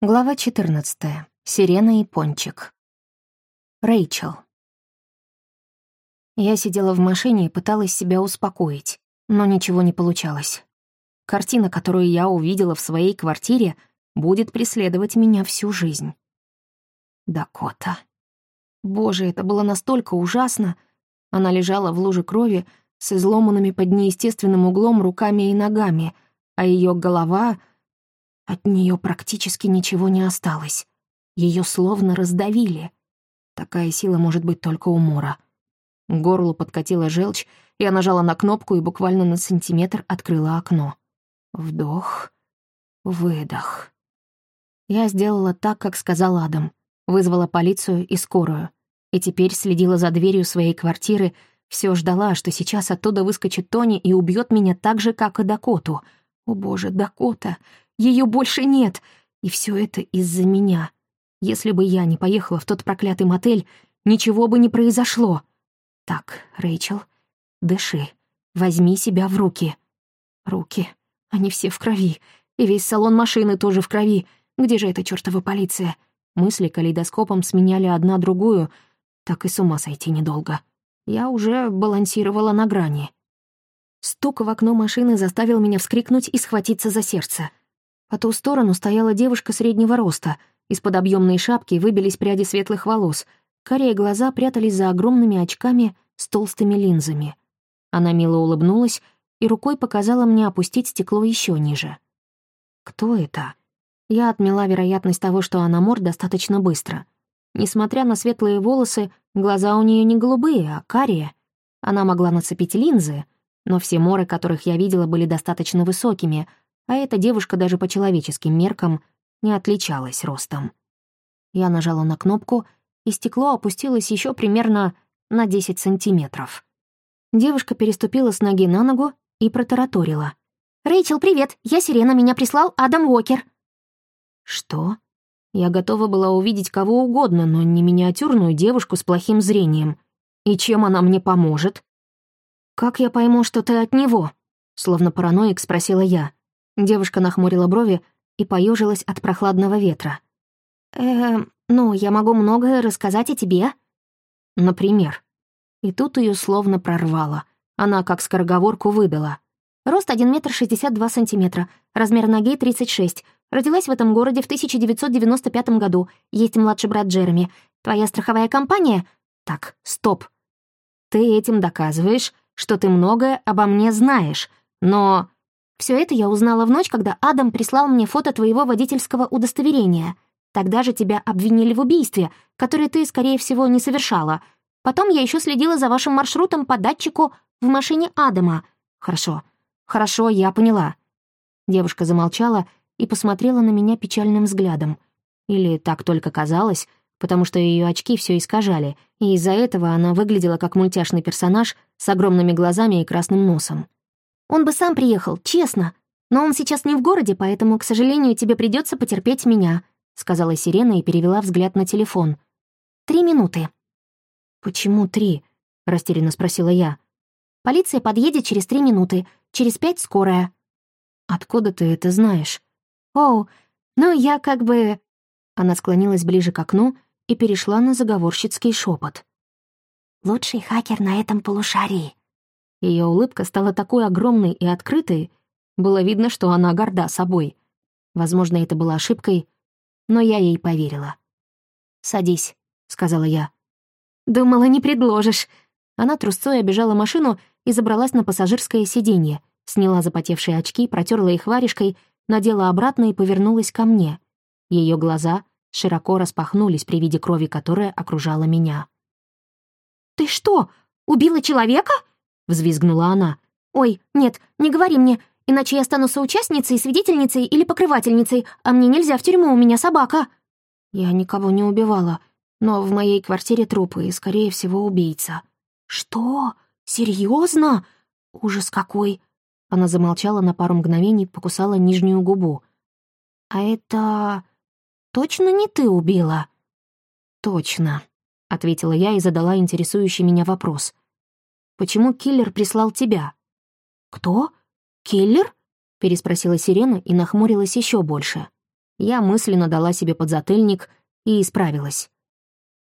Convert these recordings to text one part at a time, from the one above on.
Глава 14. Сирена и Пончик. Рэйчел. Я сидела в машине и пыталась себя успокоить, но ничего не получалось. Картина, которую я увидела в своей квартире, будет преследовать меня всю жизнь. Дакота. Боже, это было настолько ужасно. Она лежала в луже крови с изломанными под неестественным углом руками и ногами, а ее голова от нее практически ничего не осталось. Ее словно раздавили. Такая сила может быть только у Мора. К горлу подкатила желчь, я нажала на кнопку и буквально на сантиметр открыла окно. Вдох, выдох. Я сделала так, как сказал Адам. Вызвала полицию и скорую. И теперь следила за дверью своей квартиры, все ждала, что сейчас оттуда выскочит Тони и убьет меня так же, как и Дакоту. О боже, Дакота! Ее больше нет. И все это из-за меня. Если бы я не поехала в тот проклятый мотель, ничего бы не произошло. Так, Рэйчел, дыши. Возьми себя в руки. Руки. Они все в крови. И весь салон машины тоже в крови. Где же эта чертова полиция? Мысли калейдоскопом сменяли одна другую. Так и с ума сойти недолго. Я уже балансировала на грани. Стук в окно машины заставил меня вскрикнуть и схватиться за сердце. По ту сторону стояла девушка среднего роста. Из-под объемной шапки выбились пряди светлых волос. Карие глаза прятались за огромными очками с толстыми линзами. Она мило улыбнулась и рукой показала мне опустить стекло еще ниже. Кто это? Я отмела вероятность того, что она мор достаточно быстро. Несмотря на светлые волосы, глаза у нее не голубые, а карие. Она могла нацепить линзы, но все моры, которых я видела, были достаточно высокими, а эта девушка даже по человеческим меркам не отличалась ростом. Я нажала на кнопку, и стекло опустилось еще примерно на 10 сантиметров. Девушка переступила с ноги на ногу и протараторила. «Рэйчел, привет! Я Сирена, меня прислал Адам Уокер». «Что?» Я готова была увидеть кого угодно, но не миниатюрную девушку с плохим зрением. И чем она мне поможет? «Как я пойму, что ты от него?» Словно параноик спросила я. Девушка нахмурила брови и поежилась от прохладного ветра. «Э, ну, я могу многое рассказать о тебе». «Например». И тут ее словно прорвало. Она как скороговорку выдала. Рост 1 метр 62 сантиметра, размер ноги 36. Родилась в этом городе в 1995 году. Есть младший брат Джереми. Твоя страховая компания... Так, стоп. Ты этим доказываешь, что ты многое обо мне знаешь, но... Все это я узнала в ночь, когда Адам прислал мне фото твоего водительского удостоверения. Тогда же тебя обвинили в убийстве, которое ты, скорее всего, не совершала. Потом я еще следила за вашим маршрутом по датчику в машине Адама. Хорошо, хорошо, я поняла». Девушка замолчала и посмотрела на меня печальным взглядом. Или так только казалось, потому что ее очки все искажали, и из-за этого она выглядела как мультяшный персонаж с огромными глазами и красным носом. Он бы сам приехал, честно. Но он сейчас не в городе, поэтому, к сожалению, тебе придется потерпеть меня», — сказала Сирена и перевела взгляд на телефон. «Три минуты». «Почему три?» — растерянно спросила я. «Полиция подъедет через три минуты, через пять скорая». «Откуда ты это знаешь?» «О, ну я как бы...» Она склонилась ближе к окну и перешла на заговорщицкий шепот. «Лучший хакер на этом полушарии. Ее улыбка стала такой огромной и открытой, было видно, что она горда собой. Возможно, это была ошибкой, но я ей поверила. «Садись», — сказала я. «Думала, не предложишь». Она трусцой обежала машину и забралась на пассажирское сиденье, сняла запотевшие очки, протерла их варежкой, надела обратно и повернулась ко мне. Ее глаза широко распахнулись при виде крови, которая окружала меня. «Ты что, убила человека?» Взвизгнула она. «Ой, нет, не говори мне, иначе я стану соучастницей, свидетельницей или покрывательницей, а мне нельзя в тюрьму, у меня собака». Я никого не убивала, но в моей квартире трупы и, скорее всего, убийца. «Что? Серьезно? Ужас какой!» Она замолчала на пару мгновений, покусала нижнюю губу. «А это... точно не ты убила?» «Точно», — ответила я и задала интересующий меня вопрос. Почему киллер прислал тебя?» «Кто? Киллер?» — переспросила Сирена и нахмурилась еще больше. Я мысленно дала себе подзатыльник и исправилась.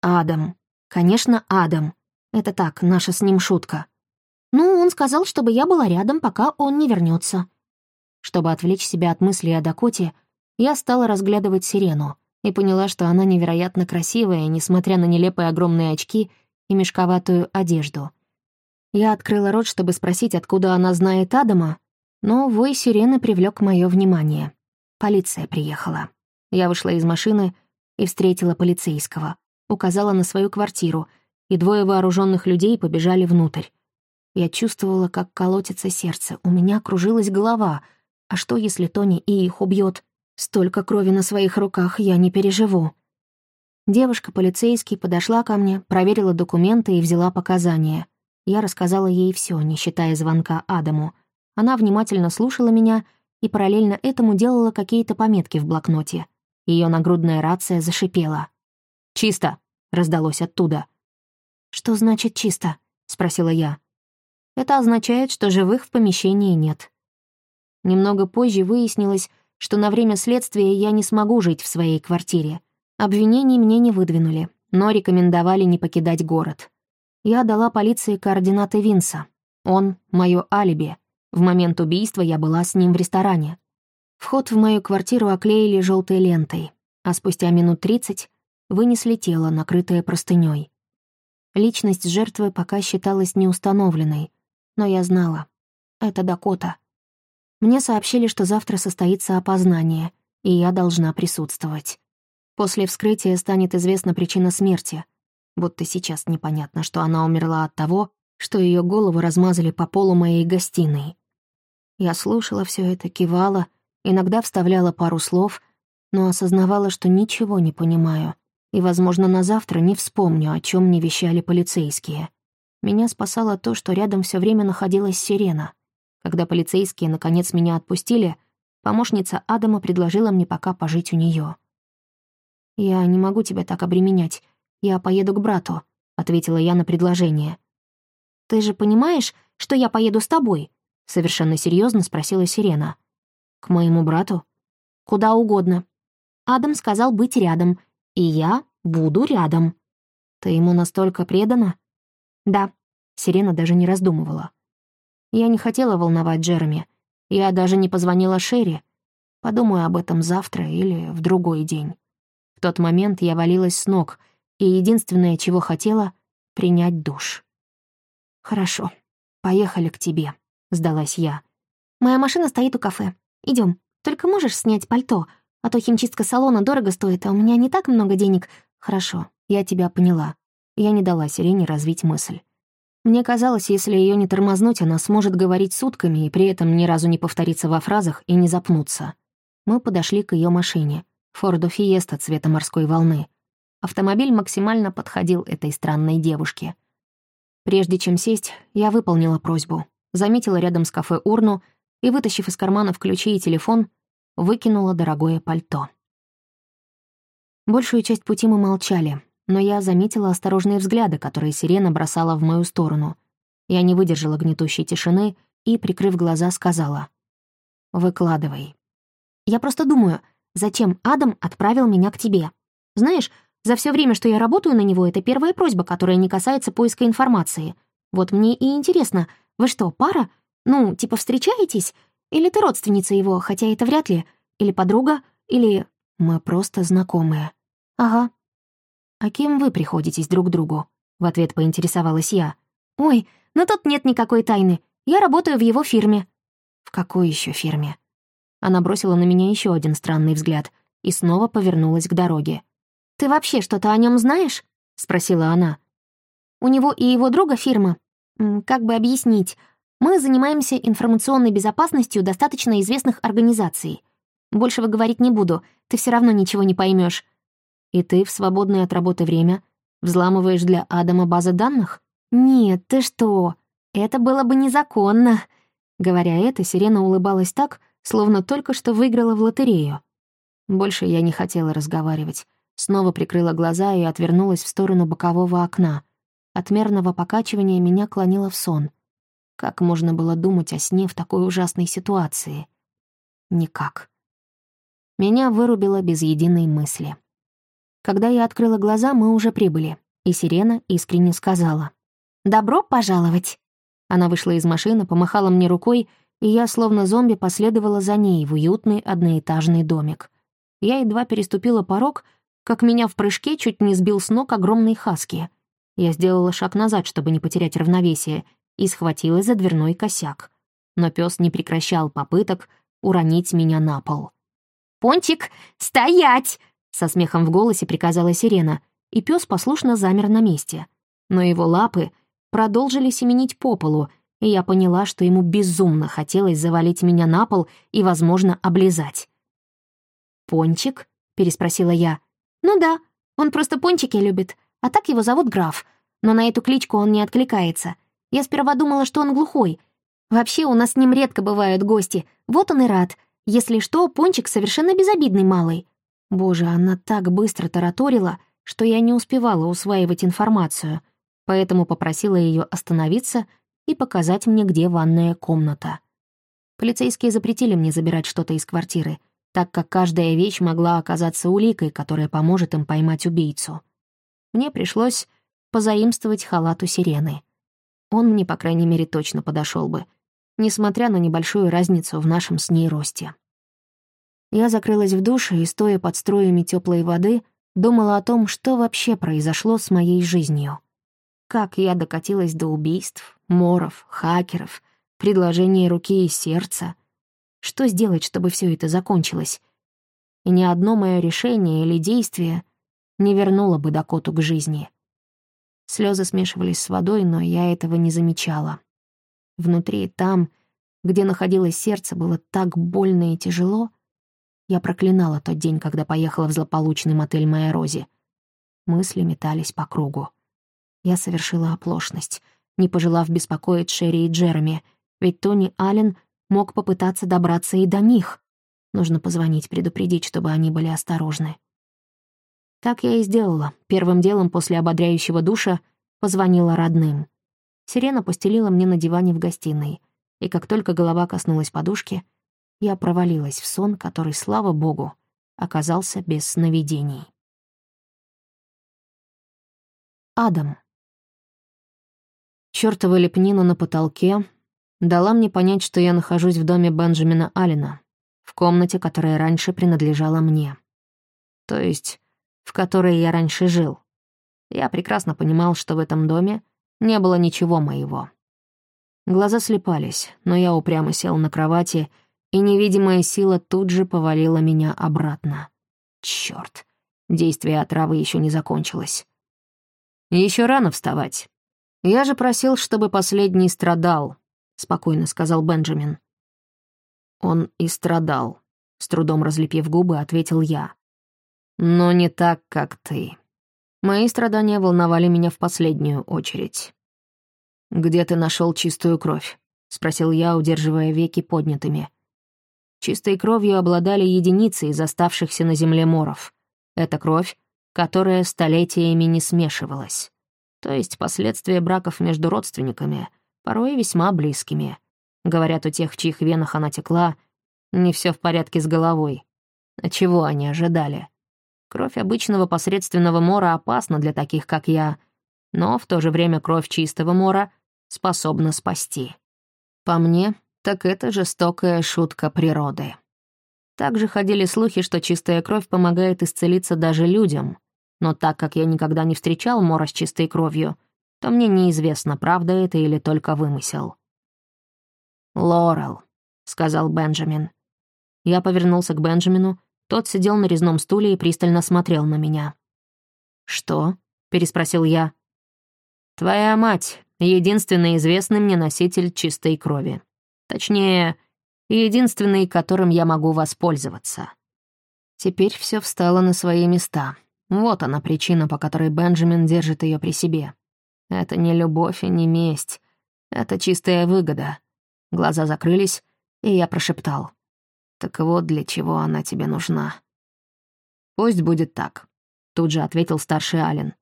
Адам. Конечно, Адам. Это так, наша с ним шутка. Ну, он сказал, чтобы я была рядом, пока он не вернется. Чтобы отвлечь себя от мыслей о Дакоте, я стала разглядывать сирену и поняла, что она невероятно красивая, несмотря на нелепые огромные очки и мешковатую одежду. Я открыла рот, чтобы спросить, откуда она знает Адама, но вой сирены привлек мое внимание. Полиция приехала. Я вышла из машины и встретила полицейского, указала на свою квартиру, и двое вооруженных людей побежали внутрь. Я чувствовала, как колотится сердце, у меня кружилась голова. А что, если Тони и их убьет? Столько крови на своих руках я не переживу. Девушка-полицейский подошла ко мне, проверила документы и взяла показания. Я рассказала ей все, не считая звонка Адаму. Она внимательно слушала меня и параллельно этому делала какие-то пометки в блокноте. Ее нагрудная рация зашипела. «Чисто!» — раздалось оттуда. «Что значит «чисто»?» — спросила я. Это означает, что живых в помещении нет. Немного позже выяснилось, что на время следствия я не смогу жить в своей квартире. Обвинений мне не выдвинули, но рекомендовали не покидать город. Я дала полиции координаты Винса. Он — мое алиби. В момент убийства я была с ним в ресторане. Вход в мою квартиру оклеили желтой лентой, а спустя минут тридцать вынесли тело, накрытое простыней. Личность жертвы пока считалась неустановленной, но я знала. Это Дакота. Мне сообщили, что завтра состоится опознание, и я должна присутствовать. После вскрытия станет известна причина смерти. Будто сейчас непонятно, что она умерла от того, что ее голову размазали по полу моей гостиной. Я слушала все это, кивала, иногда вставляла пару слов, но осознавала, что ничего не понимаю, и, возможно, на завтра не вспомню, о чем мне вещали полицейские. Меня спасало то, что рядом все время находилась сирена. Когда полицейские наконец меня отпустили, помощница Адама предложила мне пока пожить у нее. «Я не могу тебя так обременять. Я поеду к брату», — ответила я на предложение. «Ты же понимаешь, что я поеду с тобой?» — совершенно серьезно спросила Сирена. «К моему брату?» «Куда угодно. Адам сказал быть рядом, и я буду рядом». «Ты ему настолько предана?» «Да», Сирена даже не раздумывала. Я не хотела волновать Джереми. Я даже не позвонила Шерри. Подумаю об этом завтра или в другой день. В тот момент я валилась с ног, и единственное, чего хотела — принять душ. «Хорошо, поехали к тебе», — сдалась я. «Моя машина стоит у кафе. Идем. Только можешь снять пальто, а то химчистка салона дорого стоит, а у меня не так много денег. Хорошо, я тебя поняла». Я не дала Сирене развить мысль. Мне казалось, если ее не тормознуть, она сможет говорить сутками и при этом ни разу не повториться во фразах и не запнуться. Мы подошли к ее машине. Форду Фиеста цвета морской волны. Автомобиль максимально подходил этой странной девушке. Прежде чем сесть, я выполнила просьбу. Заметила рядом с кафе урну и, вытащив из карманов ключи и телефон, выкинула дорогое пальто. Большую часть пути мы молчали, но я заметила осторожные взгляды, которые сирена бросала в мою сторону. Я не выдержала гнетущей тишины и, прикрыв глаза, сказала. «Выкладывай». «Я просто думаю, зачем Адам отправил меня к тебе? Знаешь, за все время, что я работаю на него, это первая просьба, которая не касается поиска информации. Вот мне и интересно, вы что, пара? Ну, типа встречаетесь? Или ты родственница его, хотя это вряд ли? Или подруга? Или мы просто знакомые?» «Ага, «А кем вы приходитесь друг другу?» — в ответ поинтересовалась я. «Ой, но тут нет никакой тайны. Я работаю в его фирме». «В какой еще фирме?» Она бросила на меня еще один странный взгляд и снова повернулась к дороге. «Ты вообще что-то о нем знаешь?» — спросила она. «У него и его друга фирма. Как бы объяснить? Мы занимаемся информационной безопасностью достаточно известных организаций. Большего говорить не буду, ты все равно ничего не поймешь. И ты в свободное от работы время взламываешь для Адама базы данных? Нет, ты что? Это было бы незаконно. Говоря это, Сирена улыбалась так, словно только что выиграла в лотерею. Больше я не хотела разговаривать. Снова прикрыла глаза и отвернулась в сторону бокового окна. От мерного покачивания меня клонило в сон. Как можно было думать о сне в такой ужасной ситуации? Никак. Меня вырубило без единой мысли. Когда я открыла глаза, мы уже прибыли, и Сирена искренне сказала. «Добро пожаловать!» Она вышла из машины, помахала мне рукой, и я, словно зомби, последовала за ней в уютный одноэтажный домик. Я едва переступила порог, как меня в прыжке чуть не сбил с ног огромный хаски. Я сделала шаг назад, чтобы не потерять равновесие, и схватилась за дверной косяк. Но пес не прекращал попыток уронить меня на пол. «Пончик, стоять!» — со смехом в голосе приказала сирена, и пес послушно замер на месте. Но его лапы продолжили семенить по полу, и я поняла, что ему безумно хотелось завалить меня на пол и, возможно, облизать. «Пончик?» — переспросила я. «Ну да, он просто пончики любит, а так его зовут Граф, но на эту кличку он не откликается. Я сперва думала, что он глухой. Вообще, у нас с ним редко бывают гости, вот он и рад. Если что, Пончик совершенно безобидный малый». Боже, она так быстро тараторила, что я не успевала усваивать информацию, поэтому попросила ее остановиться и показать мне, где ванная комната. Полицейские запретили мне забирать что-то из квартиры, так как каждая вещь могла оказаться уликой, которая поможет им поймать убийцу. Мне пришлось позаимствовать халат у сирены. Он мне, по крайней мере, точно подошел бы, несмотря на небольшую разницу в нашем с ней росте. Я закрылась в душе и, стоя под струями теплой воды, думала о том, что вообще произошло с моей жизнью. Как я докатилась до убийств, моров, хакеров, предложения руки и сердца — что сделать, чтобы все это закончилось? И ни одно мое решение или действие не вернуло бы Дакоту к жизни. Слезы смешивались с водой, но я этого не замечала. Внутри, там, где находилось сердце, было так больно и тяжело. Я проклинала тот день, когда поехала в злополучный мотель Моя Рози. Мысли метались по кругу. Я совершила оплошность, не пожелав беспокоить Шерри и Джереми, ведь Тони Аллен мог попытаться добраться и до них. Нужно позвонить, предупредить, чтобы они были осторожны. Так я и сделала. Первым делом после ободряющего душа позвонила родным. Сирена постелила мне на диване в гостиной, и как только голова коснулась подушки, я провалилась в сон, который, слава богу, оказался без сновидений. Адам. Чёртова лепнина на потолке, дала мне понять, что я нахожусь в доме Бенджамина Аллена, в комнате, которая раньше принадлежала мне. То есть, в которой я раньше жил. Я прекрасно понимал, что в этом доме не было ничего моего. Глаза слепались, но я упрямо сел на кровати, и невидимая сила тут же повалила меня обратно. Чёрт, действие отравы еще не закончилось. Еще рано вставать. Я же просил, чтобы последний страдал, — спокойно сказал Бенджамин. «Он и страдал», — с трудом разлепив губы, ответил я. «Но не так, как ты. Мои страдания волновали меня в последнюю очередь». «Где ты нашел чистую кровь?» — спросил я, удерживая веки поднятыми. Чистой кровью обладали единицы из оставшихся на земле моров. Это кровь, которая столетиями не смешивалась. То есть последствия браков между родственниками — порой весьма близкими. Говорят, у тех, в чьих венах она текла, не все в порядке с головой. А чего они ожидали? Кровь обычного посредственного мора опасна для таких, как я, но в то же время кровь чистого мора способна спасти. По мне, так это жестокая шутка природы. Также ходили слухи, что чистая кровь помогает исцелиться даже людям, но так как я никогда не встречал мора с чистой кровью, то мне неизвестно, правда это или только вымысел. «Лорел», — сказал Бенджамин. Я повернулся к Бенджамину, тот сидел на резном стуле и пристально смотрел на меня. «Что?» — переспросил я. «Твоя мать — единственный известный мне носитель чистой крови. Точнее, единственный, которым я могу воспользоваться». Теперь все встало на свои места. Вот она причина, по которой Бенджамин держит ее при себе. Это не любовь и не месть. Это чистая выгода. Глаза закрылись, и я прошептал. «Так вот для чего она тебе нужна». «Пусть будет так», — тут же ответил старший Ален.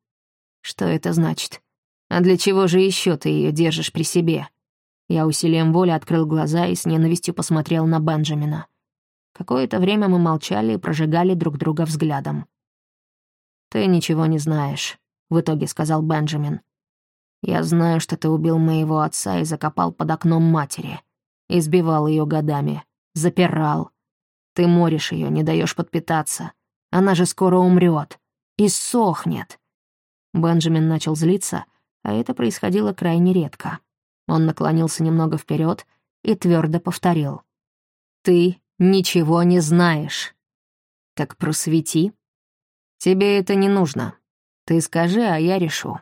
«Что это значит? А для чего же еще ты ее держишь при себе?» Я усилием воли открыл глаза и с ненавистью посмотрел на Бенджамина. Какое-то время мы молчали и прожигали друг друга взглядом. «Ты ничего не знаешь», — в итоге сказал Бенджамин. «Я знаю, что ты убил моего отца и закопал под окном матери. Избивал ее годами, запирал. Ты моришь ее, не даешь подпитаться. Она же скоро умрет и сохнет». Бенджамин начал злиться, а это происходило крайне редко. Он наклонился немного вперед и твердо повторил. «Ты ничего не знаешь». «Так просвети». «Тебе это не нужно. Ты скажи, а я решу».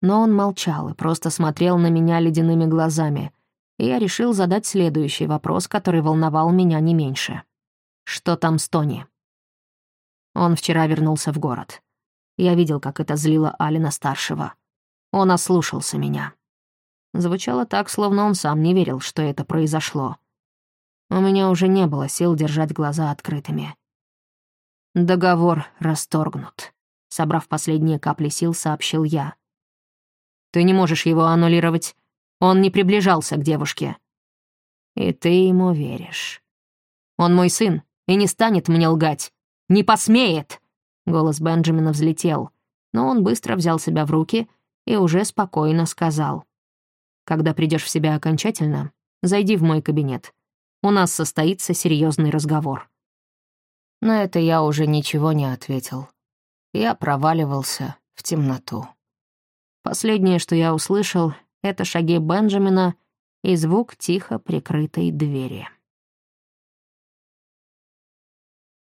Но он молчал и просто смотрел на меня ледяными глазами, и я решил задать следующий вопрос, который волновал меня не меньше. «Что там с Тони?» Он вчера вернулся в город. Я видел, как это злило Алина-старшего. Он ослушался меня. Звучало так, словно он сам не верил, что это произошло. У меня уже не было сил держать глаза открытыми. «Договор расторгнут», — собрав последние капли сил, сообщил я. «Ты не можешь его аннулировать. Он не приближался к девушке». «И ты ему веришь. Он мой сын и не станет мне лгать. Не посмеет!» Голос Бенджамина взлетел, но он быстро взял себя в руки и уже спокойно сказал. «Когда придешь в себя окончательно, зайди в мой кабинет. У нас состоится серьезный разговор». На это я уже ничего не ответил. Я проваливался в темноту. Последнее, что я услышал, это шаги Бенджамина и звук тихо прикрытой двери.